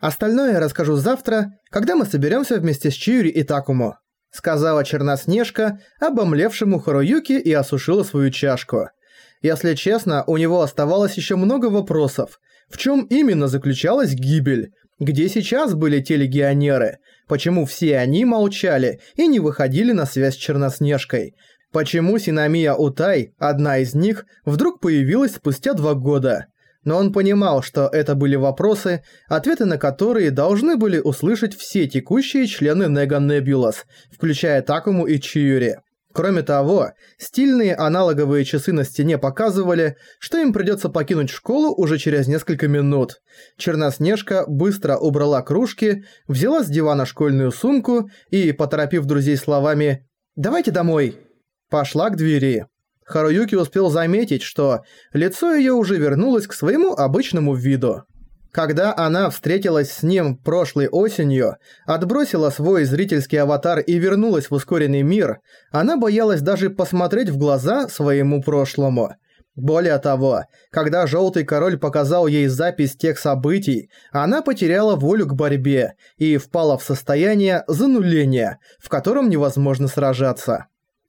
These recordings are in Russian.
Остальное я расскажу завтра, когда мы соберемся вместе с Чиури и Такому», сказала Черноснежка, обомлевшему Харуюки и осушила свою чашку. Если честно, у него оставалось еще много вопросов. В чем именно заключалась гибель? Где сейчас были те легионеры? Почему все они молчали и не выходили на связь с Черноснежкой? Почему Синамия Утай, одна из них, вдруг появилась спустя два года? Но он понимал, что это были вопросы, ответы на которые должны были услышать все текущие члены Нега Небулас, включая Такому и Чиюри. Кроме того, стильные аналоговые часы на стене показывали, что им придется покинуть школу уже через несколько минут. Черноснежка быстро убрала кружки, взяла с дивана школьную сумку и, поторопив друзей словами «Давайте домой», пошла к двери. Харуюки успел заметить, что лицо её уже вернулось к своему обычному виду. Когда она встретилась с ним прошлой осенью, отбросила свой зрительский аватар и вернулась в ускоренный мир, она боялась даже посмотреть в глаза своему прошлому. Более того, когда Желтый Король показал ей запись тех событий, она потеряла волю к борьбе и впала в состояние зануления, в котором невозможно сражаться.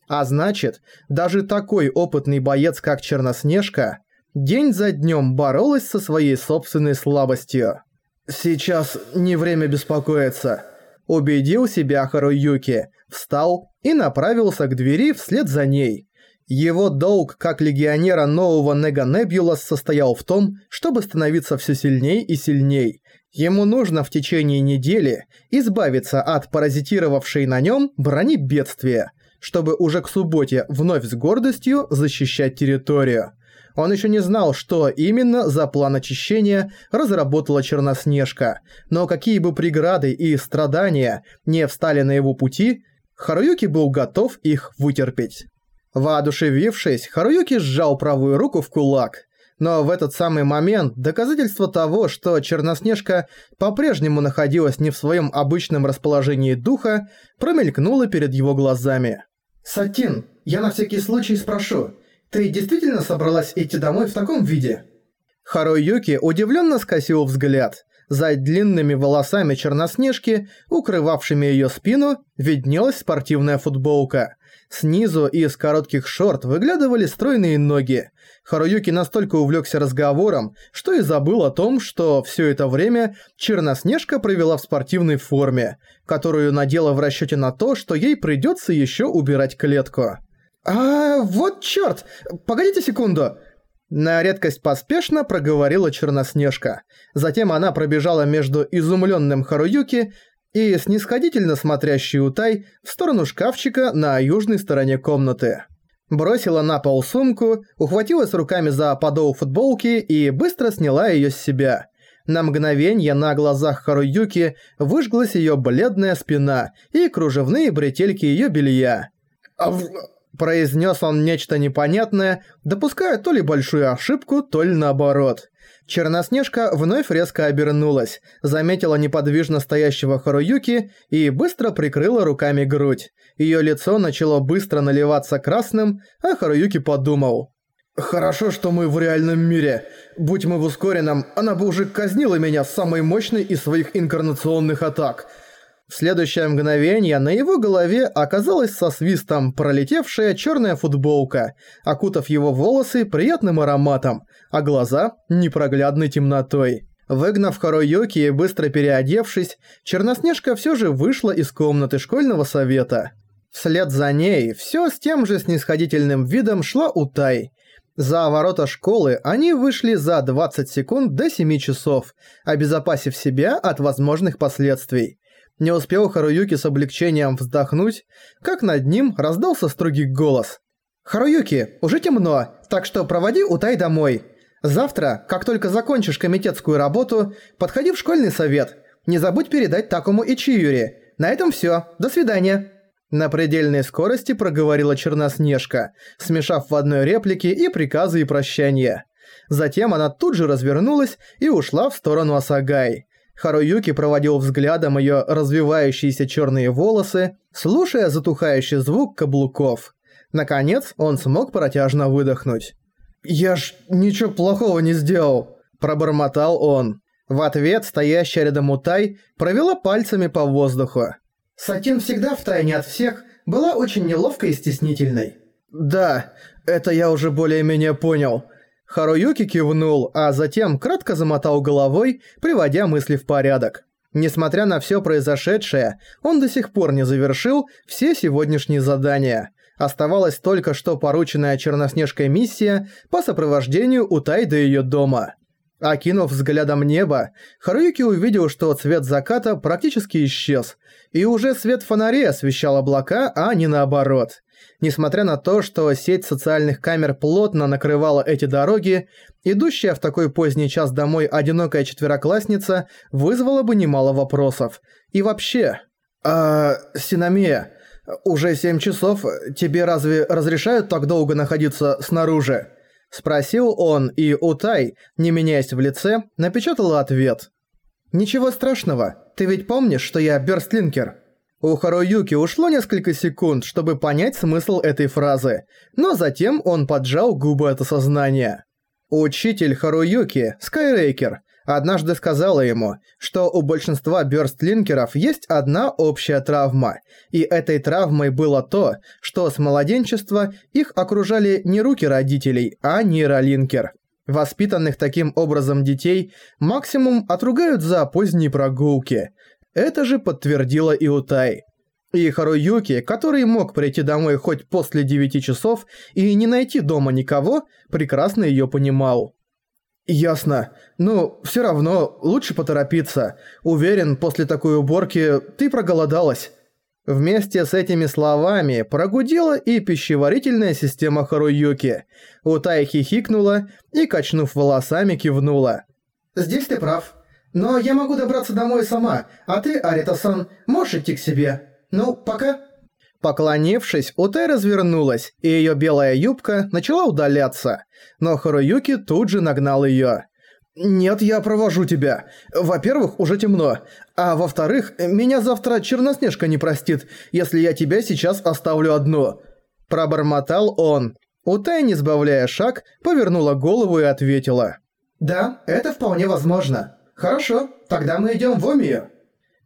А значит, даже такой опытный боец, как Черноснежка, день за днем боролась со своей собственной слабостью. «Сейчас не время беспокоиться», – убедил себя Харуюки, встал и направился к двери вслед за ней. Его долг как легионера нового Нега Небулас состоял в том, чтобы становиться все сильней и сильней. Ему нужно в течение недели избавиться от паразитировавшей на нем брони бедствия – чтобы уже к субботе вновь с гордостью защищать территорию. Он еще не знал, что именно за план очищения разработала Черноснежка, но какие бы преграды и страдания не встали на его пути, Харуюки был готов их вытерпеть. Воодушевившись, Харуюки сжал правую руку в кулак. Но в этот самый момент доказательство того, что Черноснежка по-прежнему находилась не в своем обычном расположении духа, промелькнуло перед его глазами. «Сатин, я на всякий случай спрошу, ты действительно собралась идти домой в таком виде?» Харуюки удивленно скосил взгляд. За длинными волосами Черноснежки, укрывавшими ее спину, виднелась спортивная футболка. Снизу из коротких шорт выглядывали стройные ноги. Харуюки настолько увлекся разговором, что и забыл о том, что все это время Черноснежка провела в спортивной форме, которую надела в расчете на то, что ей придется еще убирать клетку. «А, вот чёрт! Погодите секунду!» На редкость поспешно проговорила Черноснежка. Затем она пробежала между изумленным Харуюки и снисходительно смотрящей Утай в сторону шкафчика на южной стороне комнаты. Бросила на пол сумку, ухватилась руками за подол футболки и быстро сняла её с себя. На мгновение на глазах Харуюки выжглась её бледная спина и кружевные бретельки её белья. Произнес он нечто непонятное, допуская то ли большую ошибку, то ли наоборот. Черноснежка вновь резко обернулась, заметила неподвижно стоящего Харуюки и быстро прикрыла руками грудь. Её лицо начало быстро наливаться красным, а Харуюки подумал. «Хорошо, что мы в реальном мире. Будь мы в ускоренном, она бы уже казнила меня самой мощной из своих инкарнационных атак». В следующее мгновение на его голове оказалась со свистом пролетевшая черная футболка, окутав его волосы приятным ароматом, а глаза – непроглядной темнотой. Выгнав Харуюки и быстро переодевшись, Черноснежка все же вышла из комнаты школьного совета. Вслед за ней все с тем же снисходительным видом шла Утай. За ворота школы они вышли за 20 секунд до 7 часов, обезопасив себя от возможных последствий. Не успел Харуюки с облегчением вздохнуть, как над ним раздался строгий голос. «Харуюки, уже темно, так что проводи Утай домой. Завтра, как только закончишь комитетскую работу, подходи в школьный совет. Не забудь передать Такому и Чиюри. На этом всё. До свидания». На предельной скорости проговорила Черноснежка, смешав в одной реплике и приказы и прощания. Затем она тут же развернулась и ушла в сторону Асагай. Харуюки проводил взглядом ее развивающиеся черные волосы, слушая затухающий звук каблуков. Наконец, он смог протяжно выдохнуть. «Я ж ничего плохого не сделал», – пробормотал он. В ответ стоящая рядом Утай провела пальцами по воздуху. Сатин всегда втайне от всех была очень неловкой и стеснительной. «Да, это я уже более-менее понял». Харуюки кивнул, а затем кратко замотал головой, приводя мысли в порядок. Несмотря на все произошедшее, он до сих пор не завершил все сегодняшние задания. Оставалась только что порученная Черноснежкой миссия по сопровождению Утай до её дома. Окинув взглядом небо, Харуюки увидел, что цвет заката практически исчез, и уже свет фонарей освещал облака, а не наоборот. Несмотря на то, что сеть социальных камер плотно накрывала эти дороги, идущая в такой поздний час домой одинокая четвероклассница вызвала бы немало вопросов. И вообще... «А, Синамия, уже семь часов, тебе разве разрешают так долго находиться снаружи?» Спросил он, и Утай, не меняясь в лице, напечатала ответ. «Ничего страшного, ты ведь помнишь, что я Бёрстлинкер?» У Харуюки ушло несколько секунд, чтобы понять смысл этой фразы, но затем он поджал губы от осознания. Учитель Харуюки, Скайрейкер, однажды сказала ему, что у большинства бёрстлинкеров есть одна общая травма, и этой травмой было то, что с младенчества их окружали не руки родителей, а нейролинкер. Воспитанных таким образом детей максимум отругают за поздние прогулки. Это же подтвердила и Утай. И Харуюки, который мог прийти домой хоть после 9 часов и не найти дома никого, прекрасно её понимал. «Ясно. Ну, всё равно, лучше поторопиться. Уверен, после такой уборки ты проголодалась». Вместе с этими словами прогудела и пищеварительная система Харуюки. Утай хихикнула и, качнув волосами, кивнула. «Здесь ты прав. Но я могу добраться домой сама, а ты, Арита-сан, можешь идти к себе. Ну, пока». Поклонившись, Утай развернулась, и её белая юбка начала удаляться. Но Харуюки тут же нагнал её. «Нет, я провожу тебя. Во-первых, уже темно. А во-вторых, меня завтра Черноснежка не простит, если я тебя сейчас оставлю одну». Пробормотал он. Утай, не сбавляя шаг, повернула голову и ответила. «Да, это вполне возможно. Хорошо, тогда мы идём в Омию».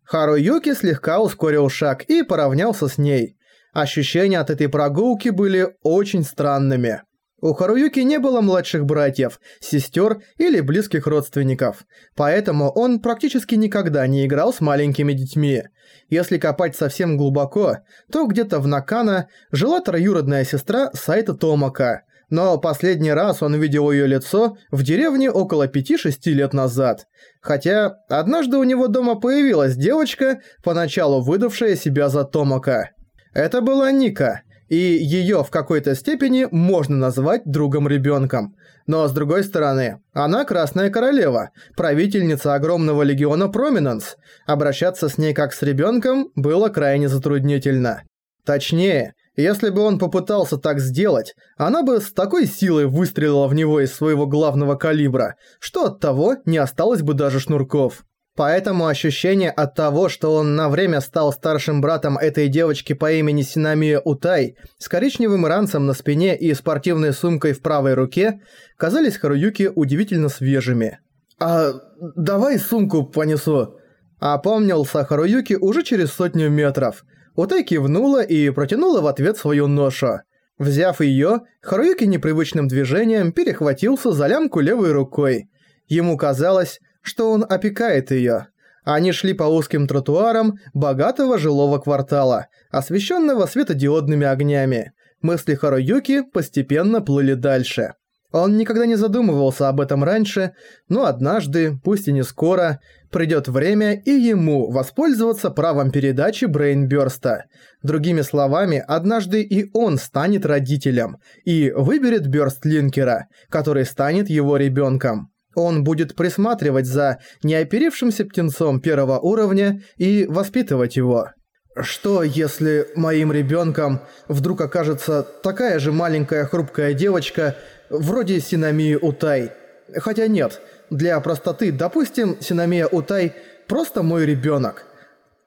Харуюки слегка ускорил шаг и поравнялся с ней. Ощущения от этой прогулки были очень странными. У Харуюки не было младших братьев, сестер или близких родственников, поэтому он практически никогда не играл с маленькими детьми. Если копать совсем глубоко, то где-то в Накана жила троюродная сестра Сайта Томака, но последний раз он видел ее лицо в деревне около 5-6 лет назад. Хотя однажды у него дома появилась девочка, поначалу выдавшая себя за Томака. Это была Ника, и её в какой-то степени можно назвать другом-ребёнком. Но с другой стороны, она Красная Королева, правительница огромного легиона Проминенс. Обращаться с ней как с ребёнком было крайне затруднительно. Точнее, если бы он попытался так сделать, она бы с такой силой выстрелила в него из своего главного калибра, что от того не осталось бы даже шнурков. Поэтому ощущение от того, что он на время стал старшим братом этой девочки по имени Синамия Утай, с коричневым ранцем на спине и спортивной сумкой в правой руке, казались Харуюки удивительно свежими. «А давай сумку понесу», — опомнился Харуюки уже через сотню метров. Утай кивнула и протянула в ответ свою ношу. Взяв её, Харуюки непривычным движением перехватился за лямку левой рукой. Ему казалось, что он опекает её. Они шли по узким тротуарам богатого жилого квартала, освещенного светодиодными огнями. Мысли Харуюки постепенно плыли дальше. Он никогда не задумывался об этом раньше, но однажды, пусть и не скоро, придёт время и ему воспользоваться правом передачи Брейнбёрста. Другими словами, однажды и он станет родителем и выберет Бёрстлинкера, который станет его ребёнком. Он будет присматривать за неоперившимся птенцом первого уровня и воспитывать его. Что, если моим ребенком вдруг окажется такая же маленькая хрупкая девочка, вроде Синамии Утай? Хотя нет, для простоты, допустим, Синамия Утай просто мой ребенок.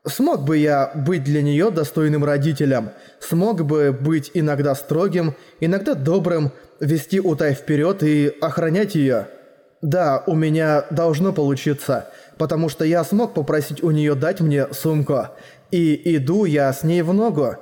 Смог бы я быть для нее достойным родителем, смог бы быть иногда строгим, иногда добрым, вести Утай вперед и охранять ее. Да, у меня должно получиться, потому что я смог попросить у нее дать мне сумку. И иду я с ней в ногу.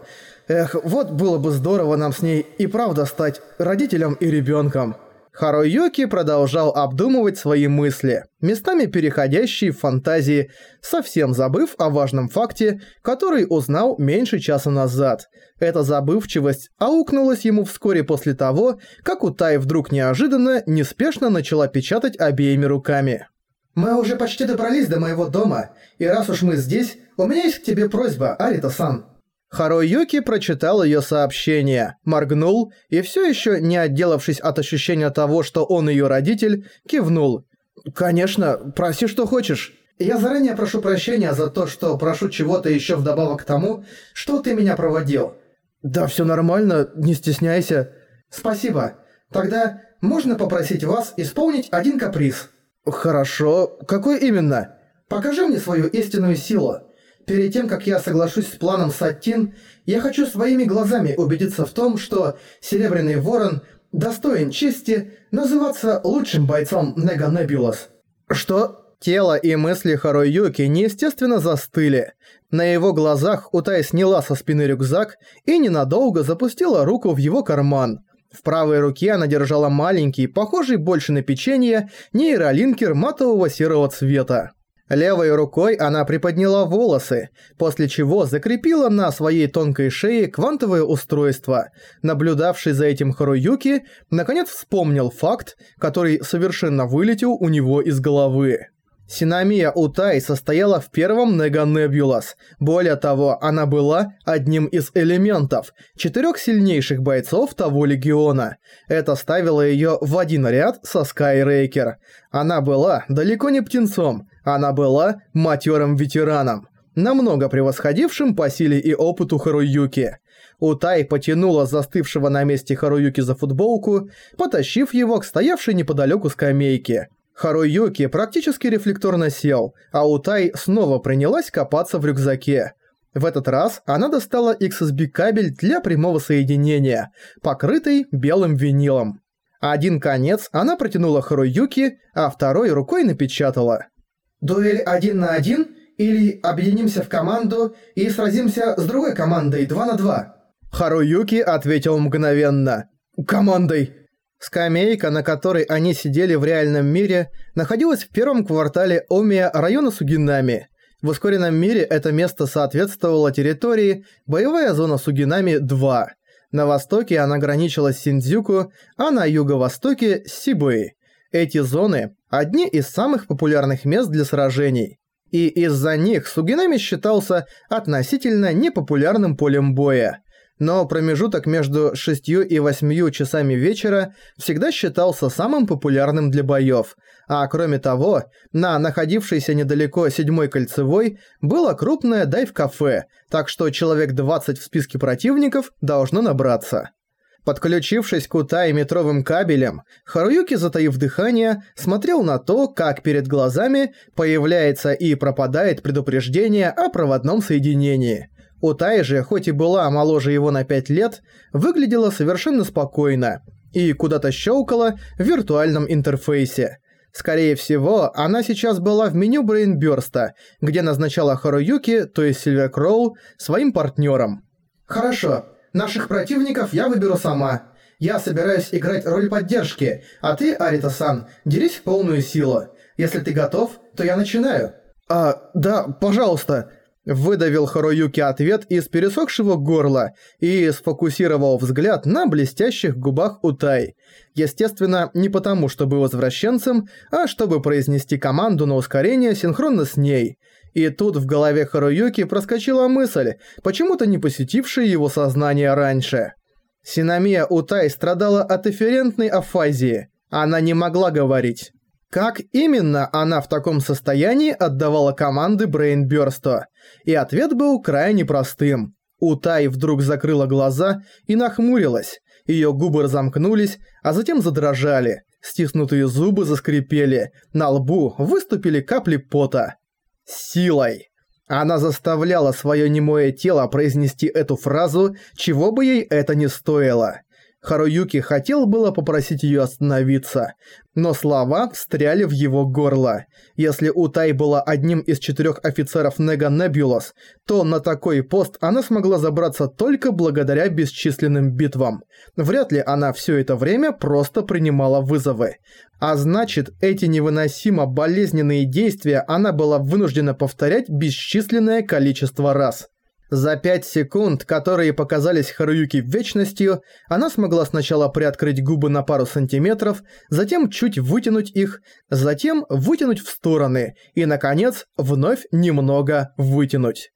Эх, вот было бы здорово нам с ней и правда стать родителем и ребенком. Харуюки продолжал обдумывать свои мысли, местами переходящие в фантазии, совсем забыв о важном факте, который узнал меньше часа назад. Эта забывчивость аукнулась ему вскоре после того, как Утай вдруг неожиданно неспешно начала печатать обеими руками. «Мы уже почти добрались до моего дома, и раз уж мы здесь, у меня есть к тебе просьба, Арита-сан». Харуюки прочитал ее сообщение, моргнул и все еще, не отделавшись от ощущения того, что он ее родитель, кивнул. «Конечно, проси, что хочешь. Я заранее прошу прощения за то, что прошу чего-то еще вдобавок к тому, что ты меня проводил». «Да все нормально, не стесняйся». «Спасибо. Тогда можно попросить вас исполнить один каприз?» «Хорошо. Какой именно?» «Покажи мне свою истинную силу». Перед тем, как я соглашусь с планом Саттин, я хочу своими глазами убедиться в том, что Серебряный Ворон достоин чести называться лучшим бойцом Нега Небулас. Что? Тело и мысли Харуюки неестественно застыли. На его глазах Утай сняла со спины рюкзак и ненадолго запустила руку в его карман. В правой руке она держала маленький, похожий больше на печенье, нейролинкер матового серого цвета. Левой рукой она приподняла волосы, после чего закрепила на своей тонкой шее квантовое устройство. Наблюдавший за этим Харуюки, наконец вспомнил факт, который совершенно вылетел у него из головы. Синамия Утай состояла в первом Нега Небулас. Более того, она была одним из элементов, четырех сильнейших бойцов того легиона. Это ставило ее в один ряд со Скайрейкер. Она была далеко не птенцом, она была матерым ветераном, намного превосходившим по силе и опыту Харуюки. Утай потянула застывшего на месте Харуюки за футболку, потащив его к стоявшей неподалеку скамейке. Харуюки практически рефлекторно сел, а Утай снова принялась копаться в рюкзаке. В этот раз она достала XSB-кабель для прямого соединения, покрытый белым винилом. Один конец она протянула Харуюки, а второй рукой напечатала. «Дуэль один на один или объединимся в команду и сразимся с другой командой два на два?» Харуюки ответил мгновенно. «Командой!» Скамейка, на которой они сидели в реальном мире, находилась в первом квартале Омия района Сугинами. В ускоренном мире это место соответствовало территории «Боевая зона Сугинами-2». На востоке она граничила с Синдзюку, а на юго-востоке – с Сибуи. Эти зоны – одни из самых популярных мест для сражений. И из-за них Сугинами считался относительно непопулярным полем боя но промежуток между 6 и 8 часами вечера всегда считался самым популярным для боёв, а кроме того, на находившейся недалеко седьмой кольцевой было крупное дайв-кафе, так что человек 20 в списке противников должно набраться. Подключившись к Утай метровым кабелем, Харуюки, затаив дыхание, смотрел на то, как перед глазами появляется и пропадает предупреждение о проводном соединении – Утай же, хоть и была моложе его на 5 лет, выглядела совершенно спокойно и куда-то щелкала в виртуальном интерфейсе. Скорее всего, она сейчас была в меню Брейнбёрста, где назначала Харуюки, то есть Сильвер Кроу, своим партнером. «Хорошо, наших противников я выберу сама. Я собираюсь играть роль поддержки, а ты, Арита-сан, делись в полную силу. Если ты готов, то я начинаю». «А, да, пожалуйста», Выдавил Харуюки ответ из пересохшего горла и сфокусировал взгляд на блестящих губах Утай. Естественно, не потому, что был возвращенцем, а чтобы произнести команду на ускорение синхронно с ней. И тут в голове Харуюки проскочила мысль, почему-то не посетившая его сознание раньше. Синамия Утай страдала от эфферентной афазии. Она не могла говорить. Как именно она в таком состоянии отдавала команды Брейнбёрсту? И ответ был крайне простым. Утай вдруг закрыла глаза и нахмурилась. Её губы разомкнулись, а затем задрожали. Стиснутые зубы заскрипели. На лбу выступили капли пота. Силой. Она заставляла своё немое тело произнести эту фразу, чего бы ей это ни стоило. Харуюки хотел было попросить её остановиться, но слова встряли в его горло. Если Утай была одним из четырёх офицеров Нега Небулос, то на такой пост она смогла забраться только благодаря бесчисленным битвам. Вряд ли она всё это время просто принимала вызовы. А значит, эти невыносимо болезненные действия она была вынуждена повторять бесчисленное количество раз. За пять секунд, которые показались Харуюки вечностью, она смогла сначала приоткрыть губы на пару сантиметров, затем чуть вытянуть их, затем вытянуть в стороны и, наконец, вновь немного вытянуть.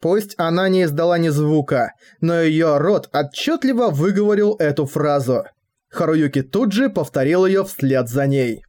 Пусть она не издала ни звука, но её рот отчетливо выговорил эту фразу. Харуюки тут же повторил её вслед за ней.